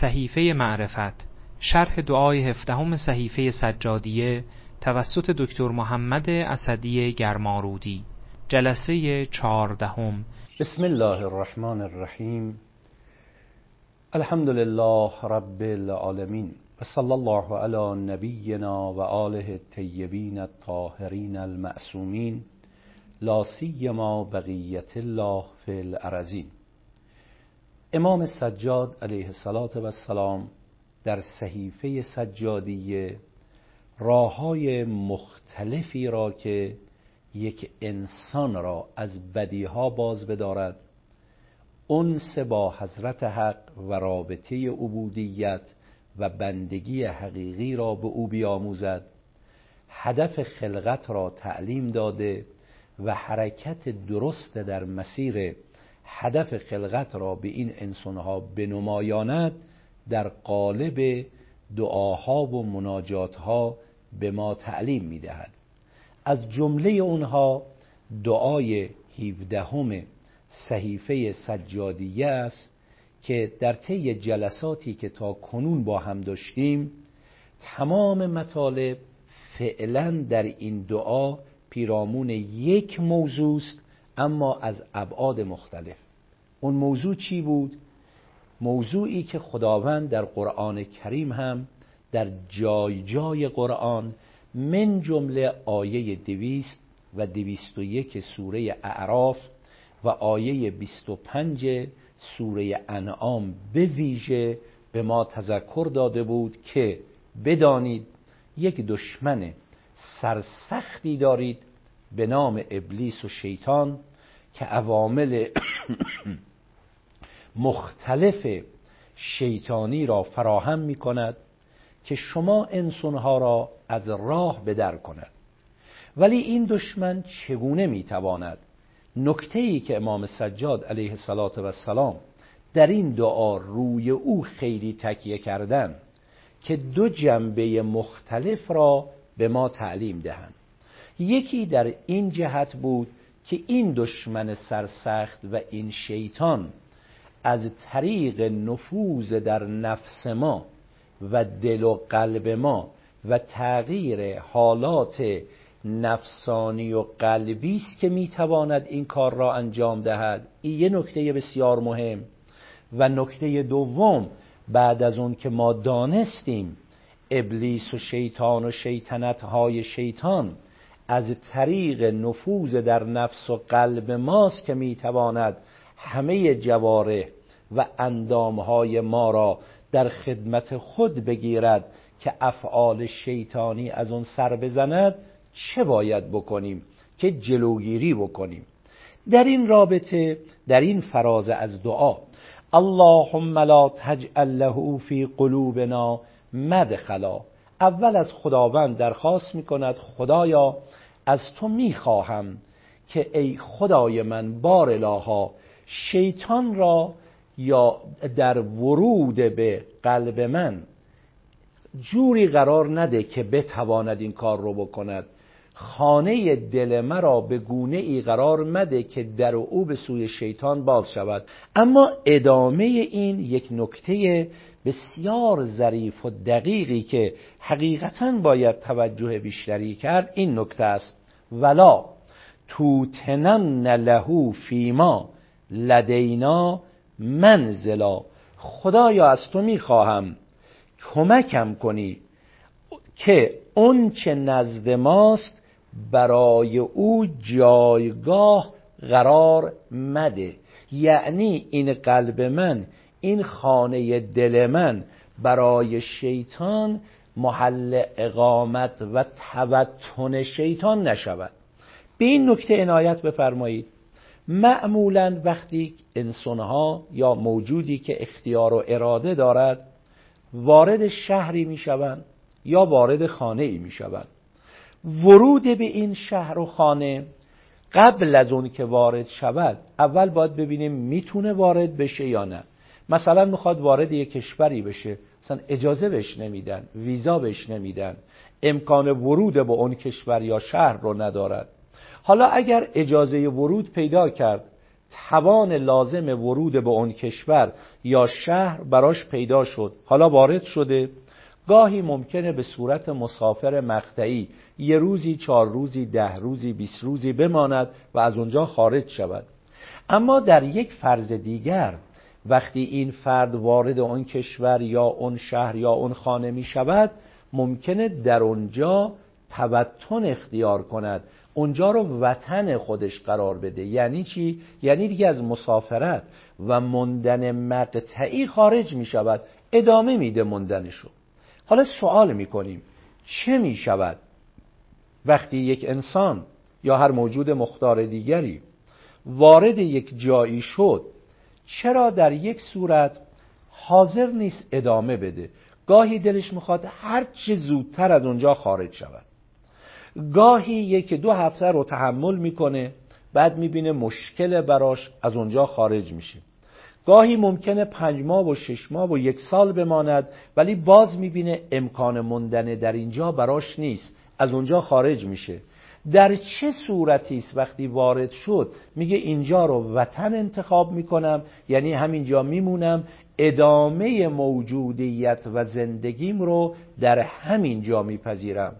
صحیفه معرفت شرح دعای هفدهم صحیفه سجادیه توسط دکتر محمد اسدی گرمارودی. جلسه چهاردهم. بسم الله الرحمن الرحیم. الحمد لله رب العالمین و صلی الله علی نبینا و آله الطیبین الطاهرین المعصومین لا سیما بقیت الله فی الارضین. امام سجاد علیه السلام در صحیفه سجادیه راه های مختلفی را که یک انسان را از بدیها باز بدارد انس با حضرت حق و رابطه عبودیت و بندگی حقیقی را به او بیاموزد هدف خلقت را تعلیم داده و حرکت درست در مسیر هدف خلقت را به این انسانها بنمایاند در قالب دعاها و مناجاتها به ما تعلیم می‌دهد. از جمله اونها دعای 17 صحیفه سجادیه است که در طی جلساتی که تا کنون با هم داشتیم تمام مطالب فعلا در این دعا پیرامون یک موضوع است اما از ابعاد مختلف. اون موضوع چی بود؟ موضوعی که خداوند در قرآن کریم هم در جای جای قرآن من جمله آیه دویست و دویست و یک سوره اعراف و آیه بیست و پنج سوره انعام به ویژه به ما تذکر داده بود که بدانید یک دشمن سرسختی دارید به نام ابلیس و شیطان که عوامل مختلف شیطانی را فراهم می کند که شما انسانها را از راه بدر کند. ولی این دشمن چگونه می تواند نکته ای که امام سجاد علیه السلام در این دعا روی او خیلی تکیه کردن که دو جنبه مختلف را به ما تعلیم دهند. یکی در این جهت بود که این دشمن سرسخت و این شیطان از طریق نفوذ در نفس ما و دل و قلب ما و تغییر حالات نفسانی و قلبی است که می‌تواند این کار را انجام دهد. این یه نکته بسیار مهم. و نکته دوم بعد از اون که ما دانستیم ابلیس و شیطان و شیطنت های شیطان از طریق نفوذ در نفس و قلب ماست که می‌تواند همه جواره و اندامهای ما را در خدمت خود بگیرد که افعال شیطانی از اون سر بزند چه باید بکنیم؟ که جلوگیری بکنیم؟ در این رابطه در این فراز از دعا اللهم لا تجعل له فی قلوبنا مدخلا. اول از خداوند درخواست می‌کند خدایا از تو می‌خواهم که ای خدای من بار الها شیطان را یا در ورود به قلب من جوری قرار نده که بتواند این کار رو بکند. خانه دل مرا به گونه ای قرار مده که در او به سوی شیطان باز شود. اما ادامه این یک نکته بسیار ظریف و دقیقی که حقیقتا باید توجه بیشتری کرد این نکته است. ولا توتنن له فیما. لدینا منزلا. خدایا از تو می‌خواهم. کمکم کنی که اون چه نزد ماست برای او جایگاه قرار مده. یعنی این قلب من این خانه دل من برای شیطان محل اقامت و توتن شیطان نشود. به این نکته عنایت بفرمایید. معمولا وقتی انسانها یا موجودی که اختیار و اراده دارد وارد شهری می‌شوند یا وارد خانه ای می‌شوند. ورود به این شهر و خانه قبل از اون که وارد شود اول باید ببینیم می‌تونه وارد بشه یا نه. مثلا می‌خواد وارد یک کشوری بشه مثلا اجازه بهش نمیدن ویزا بهش نمیدن امکان ورود به اون کشور یا شهر رو ندارد. حالا اگر اجازه ورود پیدا کرد توان لازم ورود به اون کشور یا شهر براش پیدا شد حالا وارد شده گاهی ممکنه به صورت مسافر مقطعی یه روزی چهار روزی ده روزی بیست روزی بماند و از اونجا خارج شود. اما در یک فرض دیگر وقتی این فرد وارد اون کشور یا اون شهر یا اون خانه می شود ممکنه در اونجا تبتن اختیار کند اونجا رو وطن خودش قرار بده. یعنی چی؟ یعنی دیگه از مسافرت و مندن مقطعی خارج می شود. ادامه میده مندنشو حالا سوال می کنیم. چه می شود وقتی یک انسان یا هر موجود مختار دیگری وارد یک جایی شد چرا در یک صورت حاضر نیست ادامه بده؟ گاهی دلش می‌خواد هر چه زودتر از اونجا خارج شود. گاهی یک دو هفته رو تحمل می‌کنه بعد می‌بینه مشکل براش از اونجا خارج میشه. گاهی ممکنه پنج ماه و شش ماه و یک سال بماند ولی باز می‌بینه امکان موندن در اینجا براش نیست از اونجا خارج میشه. در چه صورتی است وقتی وارد شد؟ میگه اینجا رو وطن انتخاب می‌کنم یعنی همینجا میمونم ادامه موجودیت و زندگیم رو در همین جا میپذیرم.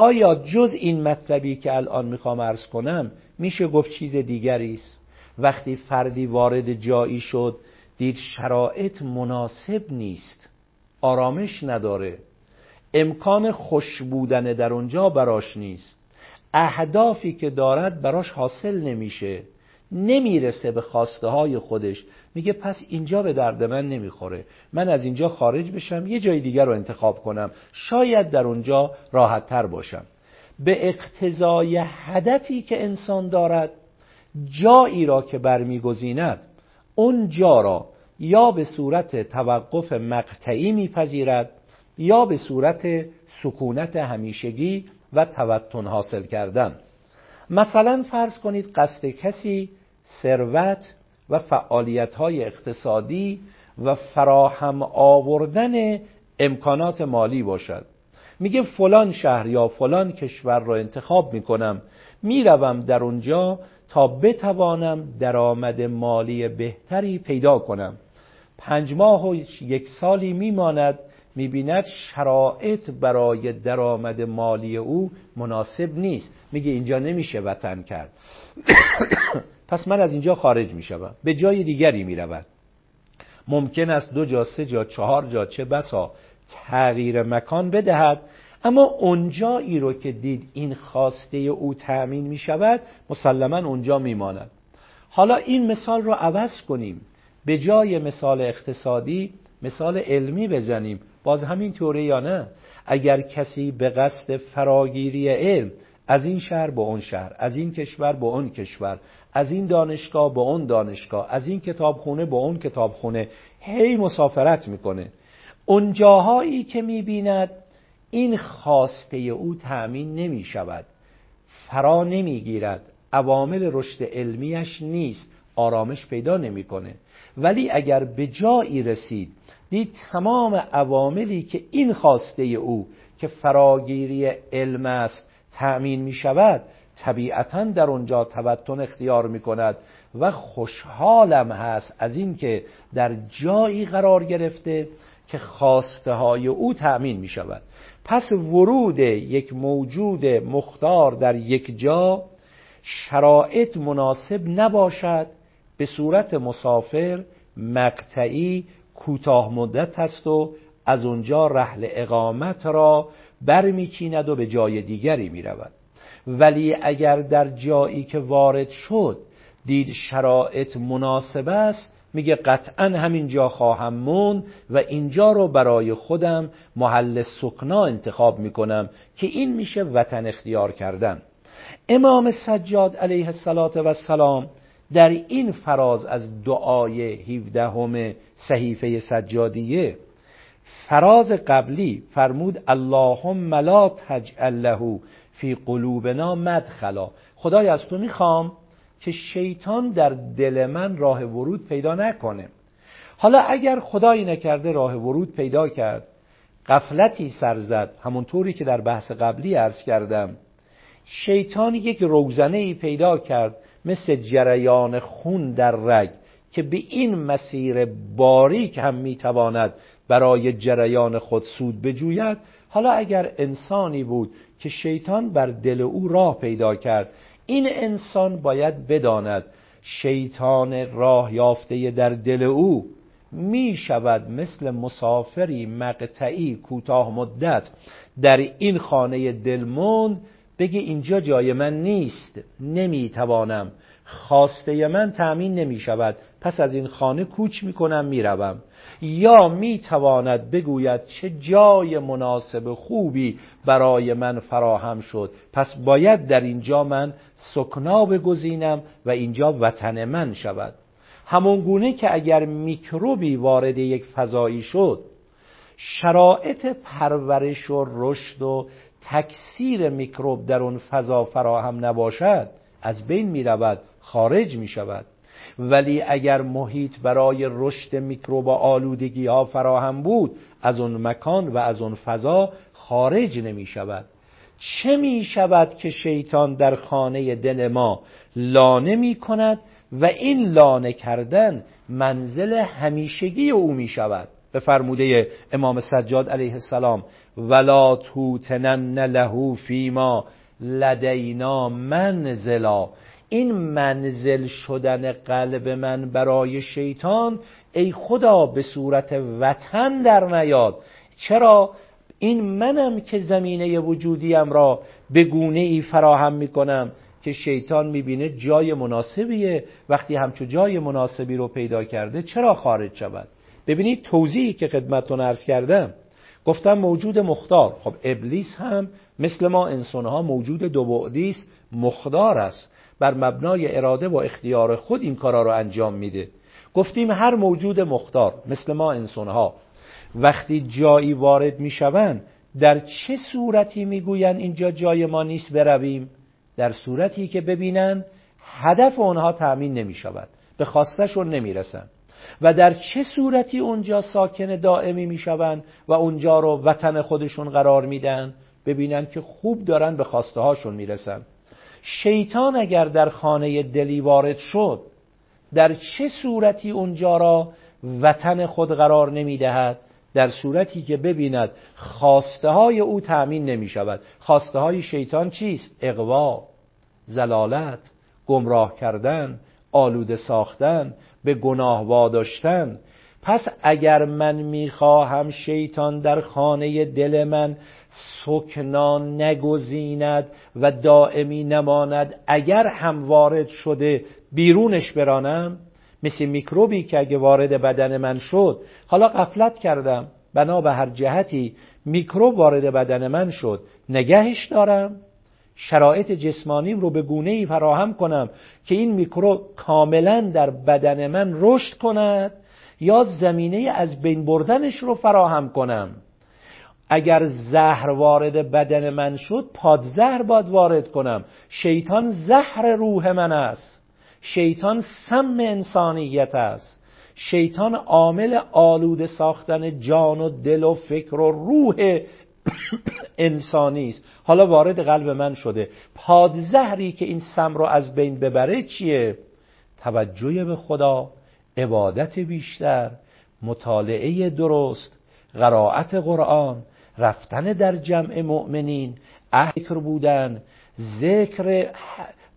آیا جز این مطلبی که الان می‌خوام ارز کنم میشه گفت چیز دیگری است؟ وقتی فردی وارد جایی شد دید شرایط مناسب نیست. آرامش نداره. امکان خوش بودن در اونجا براش نیست. اهدافی که دارد براش حاصل نمیشه. نمی‌رسه به خواسته های خودش. میگه پس اینجا به درد من نمی‌خوره. من از اینجا خارج بشم یه جای دیگر رو انتخاب کنم. شاید در اونجا راحت تر باشم. به اقتضای هدفی که انسان دارد جایی را که برمیگزیند اون جا را یا به صورت توقف مقطعی میپذیرد یا به صورت سکونت همیشگی و توتن حاصل کردن. مثلا فرض کنید قصد کسی ثروت و فعالیت های اقتصادی و فراهم آوردن امکانات مالی باشد. میگه فلان شهر یا فلان کشور را انتخاب می‌کنم. می‌روم در اونجا تا بتوانم درآمد مالی بهتری پیدا کنم. پنج ماه و یک سالی میماند می‌بیند شرایط برای درآمد مالی او مناسب نیست. میگه اینجا نمیشه وطن کرد. پس من از اینجا خارج می‌شوم. به جای دیگری می‌رود. ممکن است دو جا سه جا چهار جا چه بسا تغییر مکان بدهد. اما اونجایی رو که دید این خواسته او تأمین می شود مسلما اونجا میماند. حالا این مثال رو عوض کنیم. به جای مثال اقتصادی مثال علمی بزنیم. باز همین طوره یا نه؟ اگر کسی به قصد فراگیری علم از این شهر به اون شهر از این کشور به اون کشور از این دانشگاه به اون دانشگاه از این کتابخونه به اون کتابخونه هی مسافرت می‌کنه. اون جاهایی که می‌بیند این خواسته او تأمین نمی شود فرا نمی‌گیرد عوامل رشد علمیش نیست آرامش پیدا نمی‌کنه. ولی اگر به جایی رسید دید تمام عواملی که این خواسته او که فراگیری علم است تأمین می شود طبیعتا در اونجا تبتن اختیار می کند و خوشحالم هست از اینکه در جایی قرار گرفته که خواسته های او تأمین می شود پس ورود یک موجود مختار در یک جا شرایط مناسب نباشد به صورت مسافر مقطعی کوتاه مدت است و از اونجا رحل اقامت را برمیچیند و به جای دیگری می رود ولی اگر در جایی که وارد شد دید شرایط مناسب است میگه قطعا همین جا خواهم مون و اینجا رو برای خودم محل سکنا انتخاب می‌کنم که این میشه وطن اختیار کردن. امام سجاد علیه السلام در این فراز از دعای 17 همه صحیفه سجادیه فراز قبلی فرمود اللهم لا تجعل له فی قلوبنا مدخلا. خدای از تو می‌خوام که شیطان در دل من راه ورود پیدا نکنه. حالا اگر خدایی نکرده راه ورود پیدا کرد قفلتی سر زد همونطوری که در بحث قبلی عرض کردم شیطان یک روزنه ای پیدا کرد مثل جریان خون در رگ که به این مسیر باریک هم می‌تواند برای جریان خود سود بجوید. حالا اگر انسانی بود که شیطان بر دل او راه پیدا کرد این انسان باید بداند شیطان راه یافته در دل او می شود مثل مسافری مقطعی کوتاه مدت در این خانه دلموند. بگه اینجا جای من نیست نمی توانم خواسته من تأمین نمی شود. پس از این خانه کوچ می کنم می روم. یا می تواند بگوید چه جای مناسب خوبی برای من فراهم شد. پس باید در اینجا من سکنا بگزینم و اینجا وطن من شود. همون گونه که اگر میکروبی وارد یک فضایی شد شرایط پرورش و رشد و تکثیر میکروب در اون فضا فراهم نباشد از بین می رود خارج می شود ولی اگر محیط برای رشد میکروب و آلودگی ها فراهم بود از اون مکان و از اون فضا خارج نمی شود چه می شود که شیطان در خانه دل ما لانه می کند و این لانه کردن منزل همیشگی او می شود به فرموده امام سجاد علیه السلام ولا توتنن له فیما لدینا منزلا. این منزل شدن قلب من برای شیطان ای خدا به صورت وطن در نیاد. چرا؟ این منم که زمینه وجودیم را به گونه ای فراهم می کنم که شیطان می‌بینه جای مناسبیه. وقتی همچو جای مناسبی رو پیدا کرده چرا خارج شود؟ ببینید توضیحی که خدمتتون عرض کردم. گفتم موجود مختار. خب ابلیس هم مثل ما انسانها موجود دو است مختار است. بر مبنای اراده و اختیار خود این کارا رو انجام میده. گفتیم هر موجود مختار مثل ما انسانها وقتی جایی وارد می‌شوند در چه صورتی می‌گویند اینجا جای ما نیست برویم؟ در صورتی که ببینن هدف اونها تأمین نمی شود به خواستشون نمی رسن. و در چه صورتی اونجا ساکن دائمی می شوند و اونجا رو وطن خودشون قرار میدن ببینن که خوب دارن به خواسته هاشون می‌رسن شیطان اگر در خانه دلی وارد شد در چه صورتی اونجا را وطن خود قرار نمی‌دهد؟ در صورتی که ببیند خواسته های او تأمین نمی شود خواسته های شیطان چیست؟ اقوا زلالت گمراه کردن آلوده ساختن به گناه واداشتن. پس اگر من می‌خواهم شیطان در خانه دل من سکنا نگزیند و دائمی نماند. اگر هم وارد شده بیرونش برانم مثل میکروبی که اگه وارد بدن من شد. حالا قفلت کردم. بنا به هر جهتی میکروب وارد بدن من شد. نگهش دارم. شرایط جسمانیم رو به گونه ای فراهم کنم که این میکروب کاملا در بدن من رشد کند یا زمینه از بین بردنش رو فراهم کنم. اگر زهر وارد بدن من شد پادزهر باد وارد کنم. شیطان زهر روح من است. شیطان سم انسانیت است. شیطان عامل آلوده ساختن جان و دل و فکر و روح انسانی است. حالا وارد قلب من شده. پادزهری که این سم رو از بین ببره چیه؟ توجه به خدا عبادت بیشتر مطالعه درست قرائت قرآن. رفتن در جمع مؤمنین احکر بودن ذکر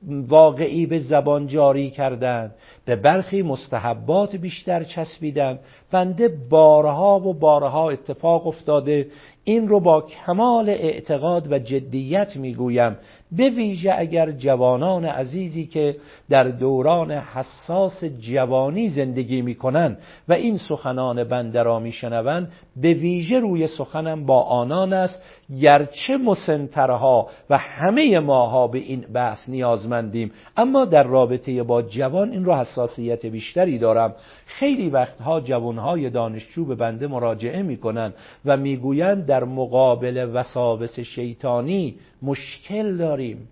واقعی به زبان جاری کردن به برخی مستحبات بیشتر چسبیدن بنده بارها و بارها اتفاق افتاده. این رو با کمال اعتقاد و جدیت می‌گویم. به ویژه اگر جوانان عزیزی که در دوران حساس جوانی زندگی می‌کنن و این سخنان بنده را میشنوند به ویژه روی سخنم با آنان است گرچه مسنترها و همه ماها به این بحث نیازمندیم. اما در رابطه با جوان این رو حساسیت بیشتری دارم. خیلی وقتها جوانهای دانشجو به بنده مراجعه می‌کنن و می‌گویند در مقابل وساوس شیطانی مشکل داریم.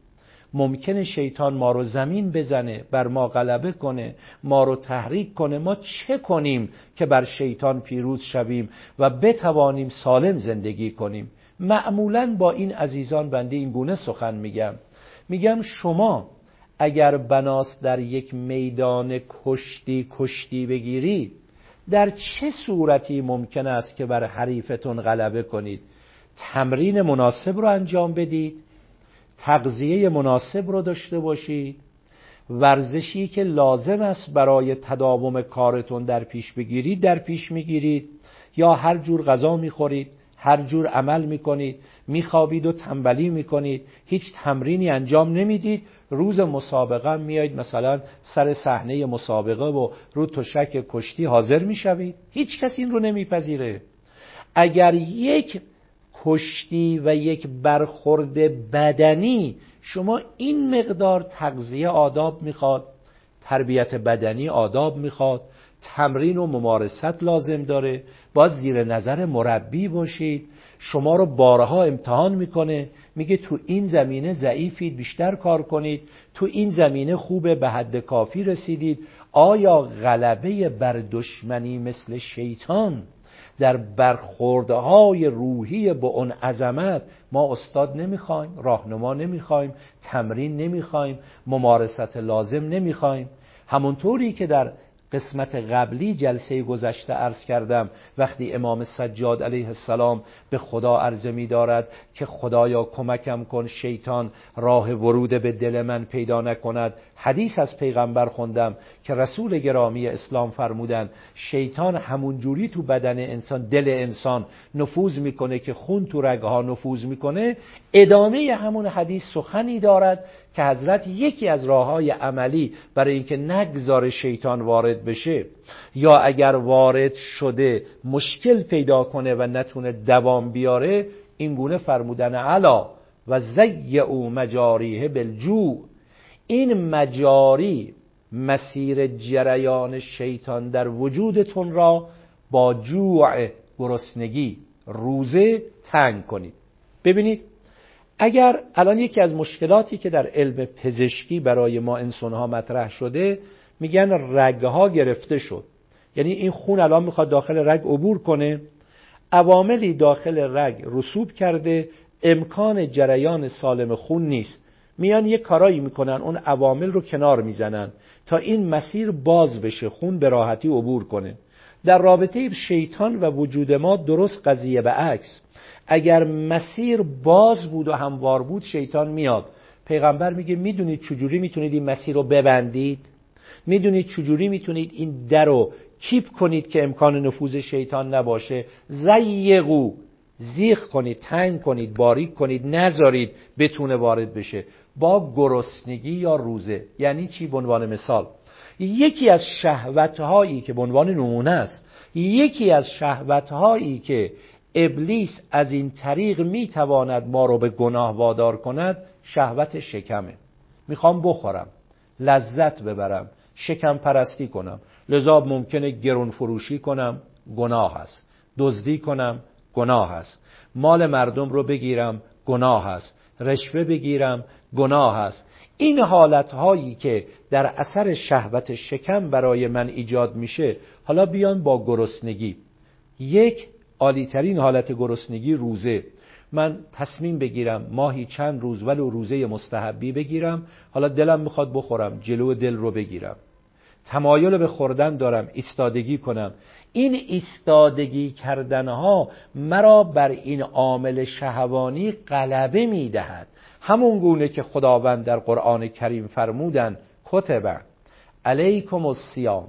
ممکنه شیطان ما رو زمین بزنه بر ما غلبه کنه ما رو تحریک کنه. ما چه کنیم که بر شیطان پیروز شویم و بتوانیم سالم زندگی کنیم؟ معمولا با این عزیزان بنده این گونه سخن میگم. میگم شما اگر بناس در یک میدان کشتی کشتی بگیرید در چه صورتی ممکن است که بر حریفتون غلبه کنید؟ تمرین مناسب رو انجام بدید تغذیه مناسب رو داشته باشید ورزشی که لازم است برای تداوم کارتون در پیش بگیرید در پیش می‌گیرید. یا هر جور غذا می‌خورید هر جور عمل می‌کنید میخوابید و تنبلی می‌کنید. هیچ تمرینی انجام نمی‌دید. روز مسابقه میایید مثلا سر صحنه مسابقه و رو تشک کشتی حاضر می‌شوید. هیچ کس این رو نمیپذیره. اگر یک کشتی و یک برخورد بدنی شما این مقدار تغذیه آداب می‌خواد تربیت بدنی آداب می‌خواد تمرین و ممارست لازم داره باید زیر نظر مربی باشید. شما رو بارها امتحان می‌کنه میگه تو این زمینه ضعیفید بیشتر کار کنید تو این زمینه خوبه به حد کافی رسیدید. آیا غلبه بر دشمنی مثل شیطان در برخوردهای روحی با اون عظمت ما استاد نمی‌خوایم راهنما نمی‌خوایم تمرین نمی‌خوایم ممارست لازم نمی‌خوایم. همونطوری که در قسمت قبلی جلسه گذشته عرض کردم وقتی امام سجاد علیه السلام به خدا عرضه می دارد که خدایا کمکم کن شیطان راه ورود به دل من پیدا نکند. حدیث از پیغمبر خوندم که رسول گرامی اسلام فرمودن شیطان همون جوری تو بدن انسان دل انسان نفوذ می‌کنه که خون تو رگها نفوذ می‌کنه. ادامه همون حدیث سخنی دارد که حضرت یکی از راه های عملی برای اینکه نگذار شیطان وارد بشه یا اگر وارد شده مشکل پیدا کنه و نتونه دوام بیاره این گونه فرمودن علا و زی او مجاریه بالجوع. این مجاری مسیر جریان شیطان در وجودتون را با جوع گرسنگی روزه تنگ کنید. ببینید اگر الان یکی از مشکلاتی که در علم پزشکی برای ما انسانها مطرح شده میگن رگها گرفته شد. یعنی این خون الان می‌خواد داخل رگ عبور کنه. عواملی داخل رگ رسوب کرده. امکان جریان سالم خون نیست. میان یه کارایی می‌کنن اون عوامل رو کنار می‌زنن تا این مسیر باز بشه خون به راحتی عبور کنه. در رابطه شیطان و وجود ما درست قضیه به عکس. اگر مسیر باز بود و هموار بود شیطان میاد. پیغمبر میگه می‌دونید چجوری می‌تونید این مسیر رو ببندید؟ می‌دونید چجوری می‌تونید این در رو کیپ کنید که امکان نفوذ شیطان نباشه؟ زیقو زیخ کنید تنگ کنید باریک کنید نذارید بتونه وارد بشه. با گرسنگی یا روزه. یعنی چی؟ به عنوان مثال. یکی از شهوتهایی که به عنوان نمونه است یکی از شهوتهایی که ابلیس از این طریق می‌تواند ما رو به گناه وادار کند شهوت شکمه. می‌خوام بخورم لذت ببرم شکم پرستی کنم. لذا ممکنه گرون فروشی کنم گناه است. دزدی کنم گناه است. مال مردم رو بگیرم گناه است. رشوه بگیرم گناه است. این حالت هایی که در اثر شهوت شکم برای من ایجاد میشه حالا بیان با گرسنگی. یک عالیترین حالت گرسنگی روزه. من تصمیم بگیرم ماهی چند روز ولو روزه مستحبی بگیرم. حالا دلم می‌خواد بخورم جلو دل رو بگیرم. تمایل به خوردن دارم ایستادگی کنم. این ایستادگی کردنها مرا بر این عامل شهوانی غلبه می‌دهد. همون گونه که خداوند در قرآن کریم فرمودن کتب علیکم الصیام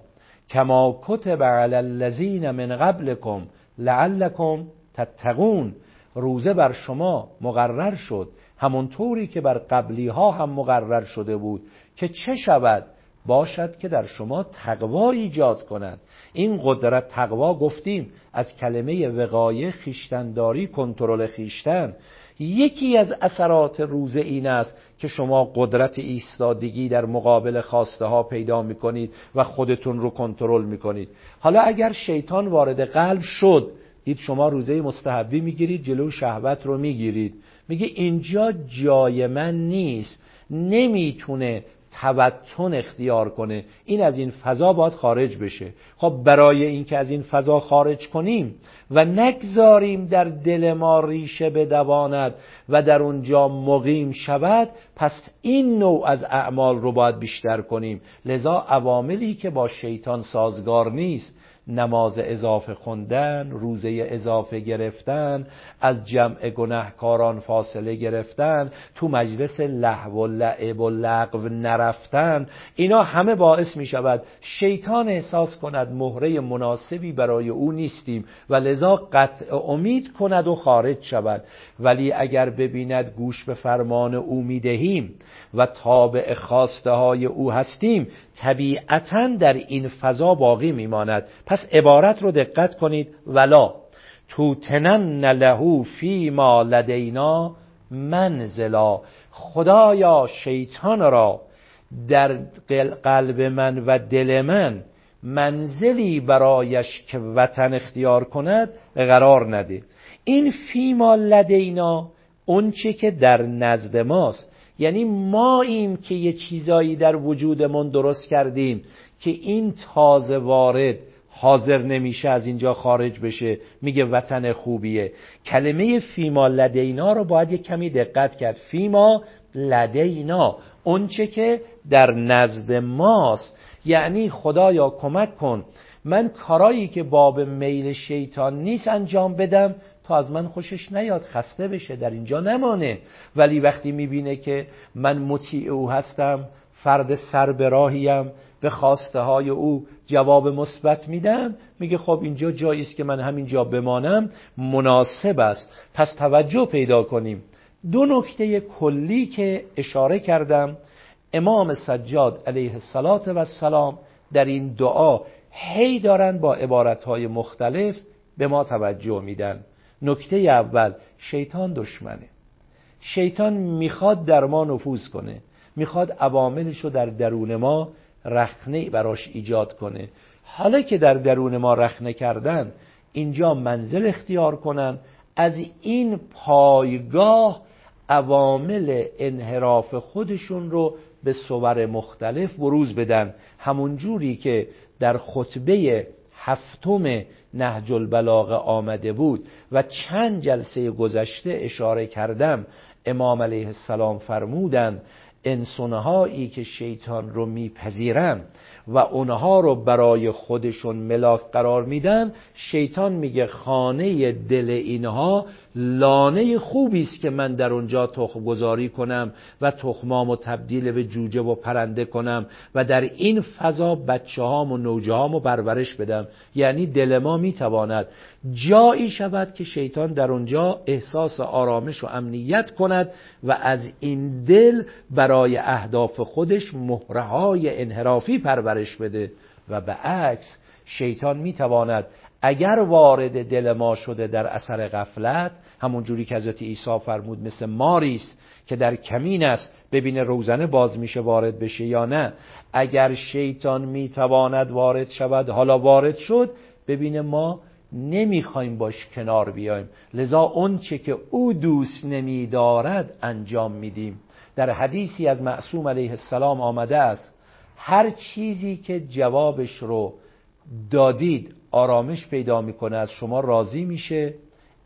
کما کتب علی الذین من قبلکم لعلکم تتقون. روزه بر شما مقرر شد. همونطوری که بر قبلی ها هم مقرر شده بود که چه شود؟ باشد که در شما تقوا ایجاد کند. این قدرت تقوا گفتیم از کلمه وقایه خیشتنداری کنترل خیشتن. یکی از اثرات روزه این است که شما قدرت ایستادگی در مقابل خواسته ها پیدا می کنید و خودتون رو کنترل می کنید حالا اگر شیطان وارد قلب شد دید شما روزه مستحبی می‌گیرید جلو شهوت رو می‌گیرید. میگه اینجا جای من نیست. نمی‌تونه تبتون اختیار کنه. این از این فضا باید خارج بشه. خب برای اینکه از این فضا خارج کنیم و نگذاریم در دل ما ریشه بدواند و در اونجا مقیم شود پس این نوع از اعمال رو باید بیشتر کنیم. لذا عواملی که با شیطان سازگار نیست. نماز اضافه خوندن روزه اضافه گرفتن از جمع گناهکاران فاصله گرفتن تو مجلس لحو و لعب و لغو نرفتن. اینا همه باعث می شود شیطان احساس کند مهره مناسبی برای او نیستیم و لذا قطع امید کند و خارج شود. ولی اگر ببیند گوش به فرمان او می دهیم و تابع خواسته های او هستیم طبیعتا در این فضا باقی میماند پس عبارت رو دقت کنید. ولا توتنن لهو فی ما لدینا منزلا. خدایا شیطان را در قلب من و دل من منزلی برایش که وطن اختیار کند قرار نده. این فیما لدینا اونچه که در نزد ماست. یعنی ما ایم که یه چیزایی در وجودمون درست کردیم که این تازه وارد حاضر نمیشه از اینجا خارج بشه. میگه وطن خوبیه. کلمه فیما لدینا رو باید یه کمی دقت کرد. فیما لدینا. اونچه که در نزد ماست. یعنی خدایا کمک کن. من کارایی که باب میل شیطان نیست انجام بدم تا از من خوشش نیاد خسته بشه در اینجا نمانه. ولی وقتی می‌بینه که من مطیع او هستم فرد سر به راهیم به خواسته های او جواب مثبت میدم. میگه خب اینجا جایی است که من همینجا بمانم. مناسب است. پس توجه پیدا کنیم. دو نکته کلی که اشاره کردم. امام سجاد علیه السلام در این دعا هی دارن با عبارتهای مختلف به ما توجه میدن. نکته اول شیطان دشمنه. شیطان می‌خواد در ما نفوذ کنه. می‌خواد عواملش رو در درون ما رخنه براش ایجاد کنه. حالا که در درون ما رخنه کردن اینجا منزل اختیار کنن. از این پایگاه عوامل انحراف خودشون رو به صور مختلف بروز بدن. همون جوری که در خطبه هفتم نهج البلاغه آمده بود و چند جلسه گذشته اشاره کردم امام علیه السلام فرمودند انسانهایی که شیطان رو میپذیرن و اونها رو برای خودشون ملاک قرار میدن شیطان میگه خانه دل اینها لانه خوبی است که من در اونجا تخم گذاری کنم و تخمام و تبدیل به جوجه و پرنده کنم و در این فضا بچه هام و نوجه و برورش بدم. یعنی دل ما می‌تواند جایی شود که شیطان در اونجا احساس آرامش و امنیت کند و از این دل برای اهداف خودش مهرهای انحرافی پرورش بده و به عکس شیطان می‌تواند اگر وارد دل ما شده در اثر غفلت همون جوری که حضرت عیسی فرمود مثل ماری است که در کمین است ببینه روزنه باز میشه وارد بشه یا نه. اگر شیطان می‌تواند وارد شود حالا وارد شد ببینه ما نمی‌خوایم باش کنار بیایم. لذا اون چه که او دوست نمیدارد انجام میدیم. در حدیثی از معصوم علیه السلام آمده است هر چیزی که جوابش رو دادید آرامش پیدا می‌کنه از شما راضی میشه.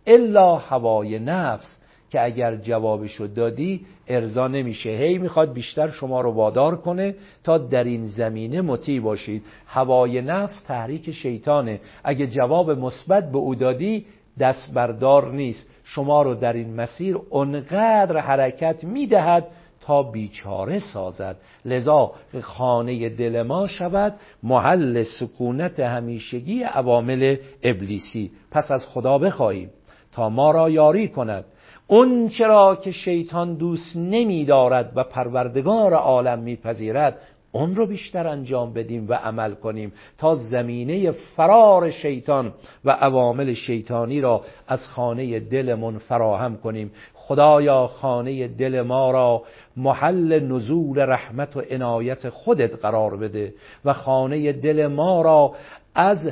الا هوای نفس که اگر جوابشو دادی ارضا نمیشه. هی می‌خواد بیشتر شما رو وادار کنه تا در این زمینه مطیع باشید. هوای نفس تحریک شیطانه. اگه جواب مثبت به او دادی دست بردار نیست. شما رو در این مسیر اونقدر حرکت می‌دهد تا بیچاره سازد. لذا خانه دل ما شود محل سکونت همیشگی عوامل ابلیسی. پس از خدا بخواهیم تا ما را یاری کند. اون چرا که شیطان دوست نمی دارد و پروردگار عالم میپذیرد اون رو بیشتر انجام بدیم و عمل کنیم تا زمینه فرار شیطان و عوامل شیطانی را از خانه دلمون فراهم کنیم. خدایا خانه دل ما را محل نزول رحمت و عنایت خودت قرار بده و خانه دل ما را از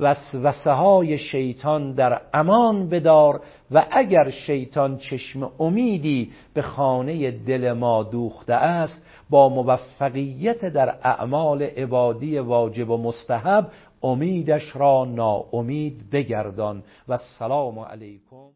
وسوسه های شیطان در امان بدار و اگر شیطان چشم امیدی به خانه دل ما دوخته است با موفقیت در اعمال عبادی واجب و مستحب امیدش را ناامید بگردان. و السلام علیکم.